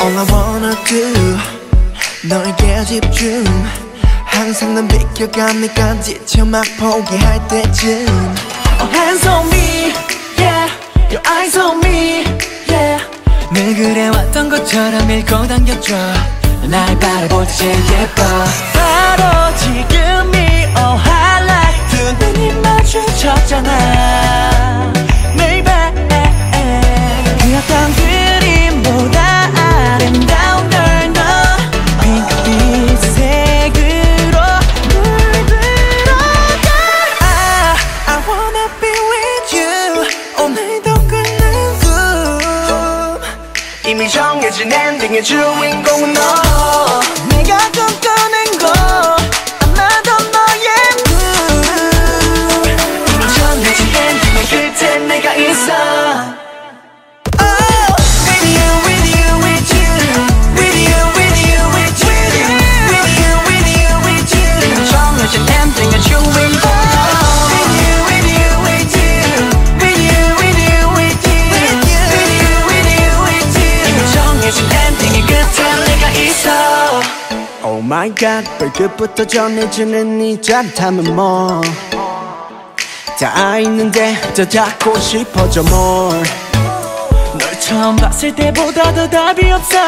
All I wanna do 너에게 집중. 항상 넌 비켜가니까 지쳐 막 포기할 때쯤. Oh hands on me yeah Your eyes on me yeah. 늘 그래왔던 것처럼 밀고 당겨줘. 날 바라볼 때 제일 예뻐. 바로 지금 이미 정해진 엔딩의 주인공은 너. 내가 꿈꾸는 거 아마도 너의 꿈 이미 정해진 엔딩의 끝에 내가 있어 my god 발끝부터 전해지는 이 짜릿함은 뭐? 다 있는데 더 잡고 싶어져 more 널 처음 봤을 때보다 더 답이 없어.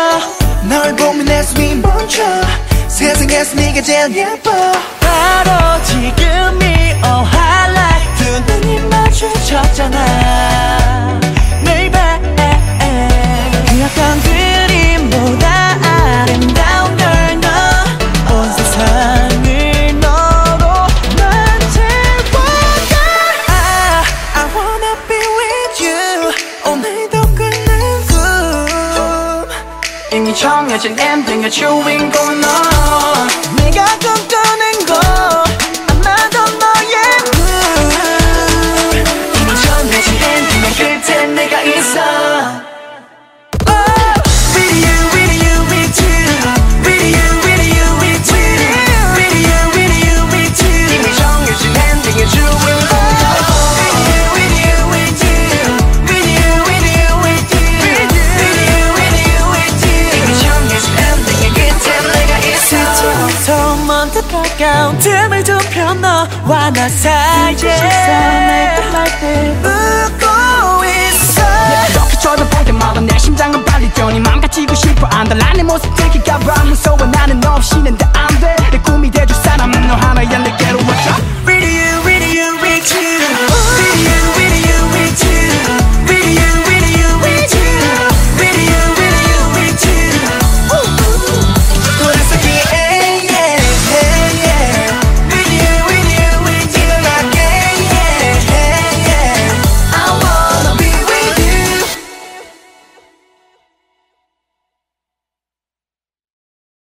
널 보면 내 숨이 멈춰. 세상에서 네가 제일 예뻐. 바로 지금이 all highlight 두 눈이 마주쳤잖아 이미 정해진 엔딩의 주인공은 너 내가 꿈꾸는 거 너와 나 사이에 웃고 있어. 이렇게 쳐다볼 때마다 내 심장은 빨리 뛰니 망가지고 싶어. 안달난 내 모습 들킬까봐. 무서워 나는 너 없이는 다 안돼내 꿈이 돼줄 사람은 너 하나야. 내게로